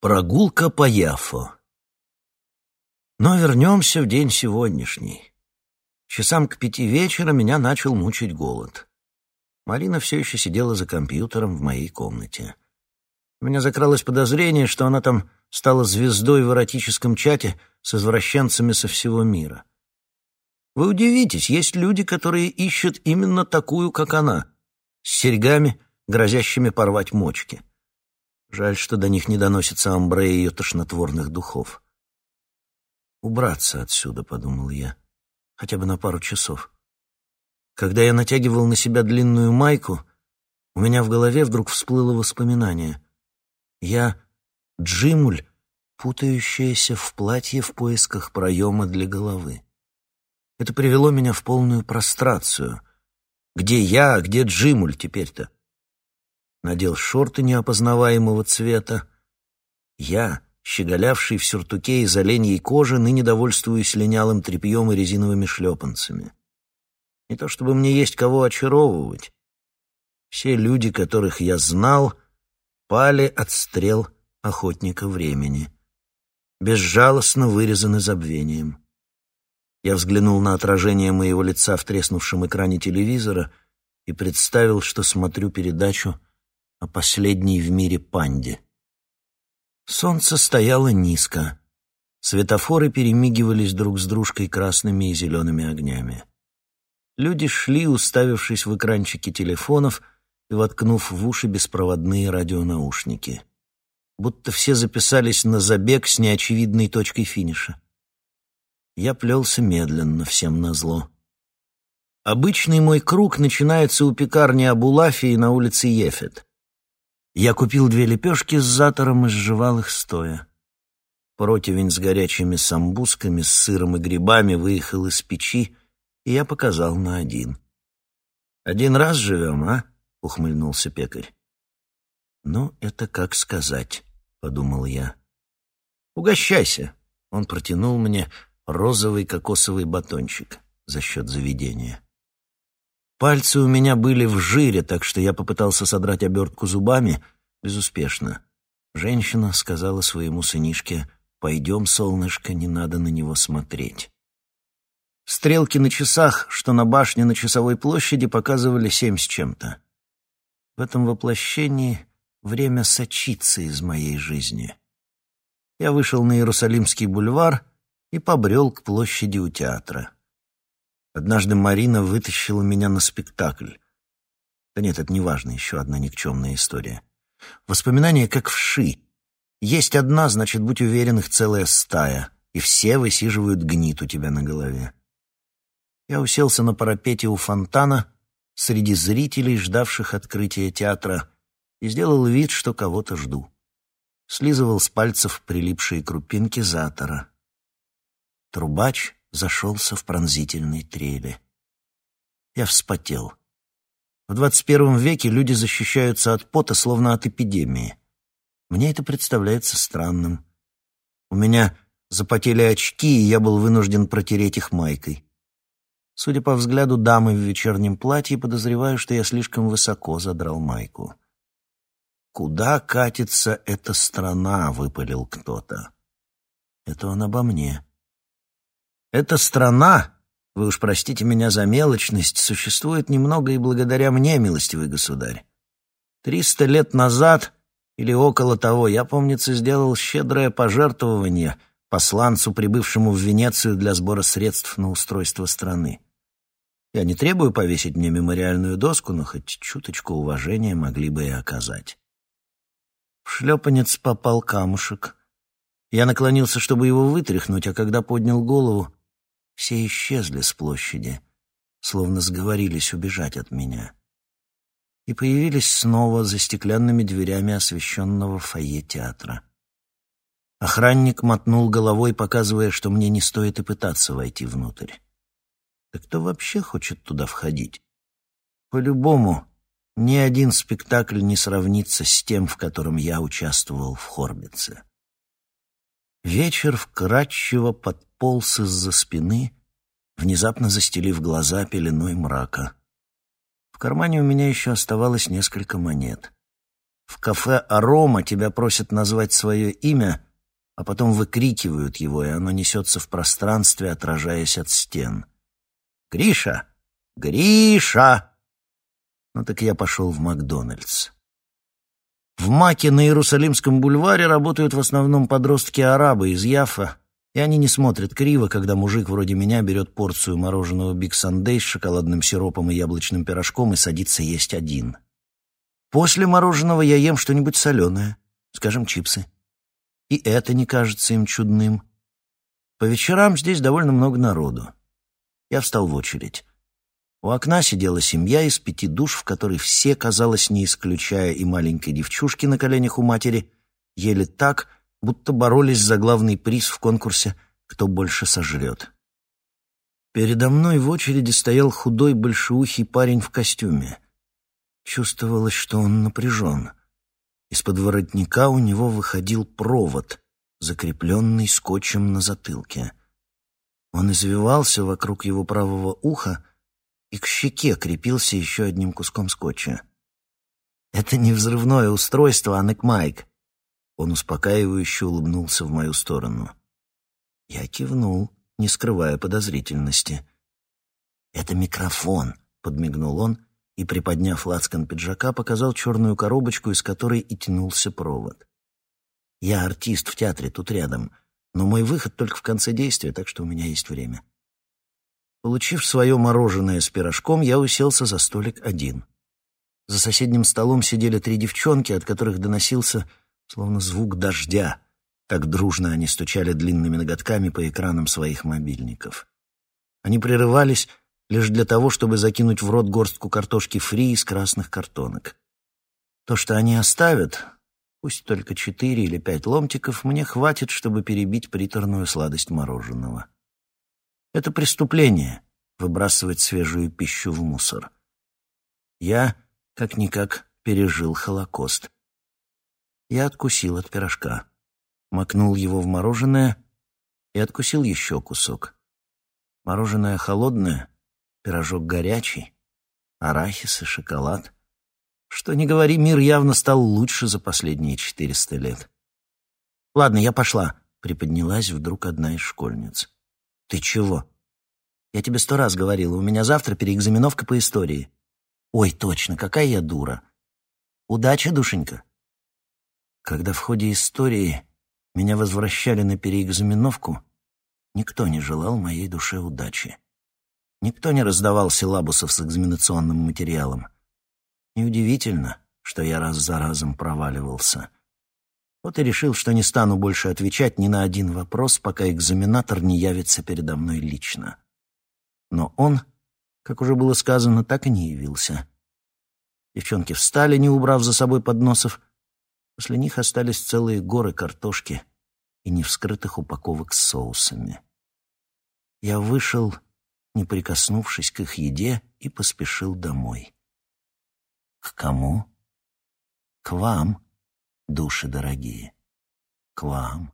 Прогулка по Яфо. Но вернемся в день сегодняшний. Часам к пяти вечера меня начал мучить голод. Марина все еще сидела за компьютером в моей комнате. У меня закралось подозрение, что она там стала звездой в эротическом чате с извращенцами со всего мира. Вы удивитесь, есть люди, которые ищут именно такую, как она, с серьгами, грозящими порвать мочки. Жаль, что до них не доносится амбре ее тошнотворных духов. «Убраться отсюда», — подумал я, — «хотя бы на пару часов». Когда я натягивал на себя длинную майку, у меня в голове вдруг всплыло воспоминание. Я — Джимуль, путающаяся в платье в поисках проема для головы. Это привело меня в полную прострацию. Где я, а где Джимуль теперь-то? Надел шорты неопознаваемого цвета. Я, щеголявший в сюртуке из оленьей кожи, ныне довольствуюсь линялым тряпьем и резиновыми шлепанцами. Не то чтобы мне есть кого очаровывать. Все люди, которых я знал, пали от стрел охотника времени. Безжалостно вырезаны забвением. Я взглянул на отражение моего лица в треснувшем экране телевизора и представил, что смотрю передачу о последней в мире панде. Солнце стояло низко. Светофоры перемигивались друг с дружкой красными и зелеными огнями. Люди шли, уставившись в экранчики телефонов и воткнув в уши беспроводные радионаушники. Будто все записались на забег с неочевидной точкой финиша. Я плелся медленно, всем назло. Обычный мой круг начинается у пекарни Абулафии на улице Ефет. Я купил две лепешки с затором и сживал их стоя. Противень с горячими самбусками, с сыром и грибами выехал из печи, и я показал на один. «Один раз живем, а?» — ухмыльнулся пекарь. «Ну, это как сказать», — подумал я. «Угощайся!» — он протянул мне розовый кокосовый батончик за счет заведения. Пальцы у меня были в жире, так что я попытался содрать обертку зубами, безуспешно. Женщина сказала своему сынишке, «Пойдем, солнышко, не надо на него смотреть». Стрелки на часах, что на башне на часовой площади, показывали семь с чем-то. В этом воплощении время сочится из моей жизни. Я вышел на Иерусалимский бульвар и побрел к площади у театра. Однажды Марина вытащила меня на спектакль. Да нет, это не важно, еще одна никчемная история. Воспоминания как вши. Есть одна, значит, будь уверен, их целая стая, и все высиживают гнит у тебя на голове. Я уселся на парапете у фонтана среди зрителей, ждавших открытия театра, и сделал вид, что кого-то жду. Слизывал с пальцев прилипшие крупинки затора. Трубач зашелся в пронзительной трели. Я вспотел. В двадцать первом веке люди защищаются от пота, словно от эпидемии. Мне это представляется странным. У меня запотели очки, и я был вынужден протереть их майкой. Судя по взгляду дамы в вечернем платье, подозреваю, что я слишком высоко задрал майку. «Куда катится эта страна?» — выпалил кто-то. «Это он обо мне». Эта страна, вы уж простите меня за мелочность, существует немного и благодаря мне, милостивый государь. Триста лет назад или около того я, помнится, сделал щедрое пожертвование посланцу, прибывшему в Венецию для сбора средств на устройство страны. Я не требую повесить мне мемориальную доску, но хоть чуточку уважения могли бы и оказать. Шлепанец попал камушек. Я наклонился, чтобы его вытряхнуть, а когда поднял голову, все исчезли с площади, словно сговорились убежать от меня. И появились снова за стеклянными дверями освещенного фойе театра. Охранник мотнул головой, показывая, что мне не стоит и пытаться войти внутрь. Да кто вообще хочет туда входить? По-любому, ни один спектакль не сравнится с тем, в котором я участвовал в Хорбице. Вечер вкрадчиво подполз из-за спины, внезапно застелив глаза пеленой мрака. В кармане у меня еще оставалось несколько монет. В кафе «Арома» тебя просят назвать свое имя, а потом выкрикивают его, и оно несется в пространстве, отражаясь от стен. «Гриша! Гриша!» Ну так я пошел в Макдональдс. В Маке на Иерусалимском бульваре работают в основном подростки-арабы из Яфа, и они не смотрят криво, когда мужик вроде меня берет порцию мороженого Big Sundae с шоколадным сиропом и яблочным пирожком и садится есть один. После мороженого я ем что-нибудь соленое, скажем, чипсы. И это не кажется им чудным. По вечерам здесь довольно много народу. Я встал в очередь. У окна сидела семья из пяти душ, в которой все, казалось, не исключая и маленькой девчушки на коленях у матери, ели так, будто боролись за главный приз в конкурсе «Кто больше сожрет». Передо мной в очереди стоял худой большеухий парень в костюме. Чувствовалось, что он напряжен. Из-под воротника у него выходил провод, закрепленный скотчем на затылке. Он извивался вокруг его правого уха и к щеке крепился еще одним куском скотча. «Это не взрывное устройство, а Некмайк». Он успокаивающе улыбнулся в мою сторону. Я кивнул, не скрывая подозрительности. «Это микрофон», — подмигнул он и, приподняв лацкан пиджака, показал черную коробочку, из которой и тянулся провод. «Я артист в театре, тут рядом, но мой выход только в конце действия, так что у меня есть время». Получив свое мороженое с пирожком, я уселся за столик один. За соседним столом сидели три девчонки, от которых доносился словно звук дождя. Так дружно они стучали длинными ноготками по экранам своих мобильников. Они прерывались лишь для того, чтобы закинуть в рот горстку картошки фри из красных картонок. То, что они оставят, пусть только четыре или пять ломтиков, мне хватит, чтобы перебить приторную сладость мороженого. Это преступление — выбрасывать свежую пищу в мусор. Я, как-никак, пережил Холокост. Я откусил от пирожка, макнул его в мороженое и откусил еще кусок. Мороженое холодное, пирожок горячий, арахис и шоколад. Что ни говори, мир явно стал лучше за последние четыреста лет. «Ладно, я пошла», — приподнялась вдруг одна из школьниц. «Ты чего?» «Я тебе сто раз говорила, у меня завтра переэкзаменовка по истории». «Ой, точно, какая я дура!» «Удачи, душенька!» Когда в ходе истории меня возвращали на переэкзаменовку, никто не желал моей душе удачи. Никто не раздавал силабусов с экзаменационным материалом. Неудивительно, что я раз за разом проваливался. Вот и решил, что не стану больше отвечать ни на один вопрос, пока экзаменатор не явится передо мной лично. Но он, как уже было сказано, так и не явился. Девчонки встали, не убрав за собой подносов. После них остались целые горы картошки и невскрытых упаковок с соусами. Я вышел, не прикоснувшись к их еде, и поспешил домой. К кому? К вам души дорогие, к вам.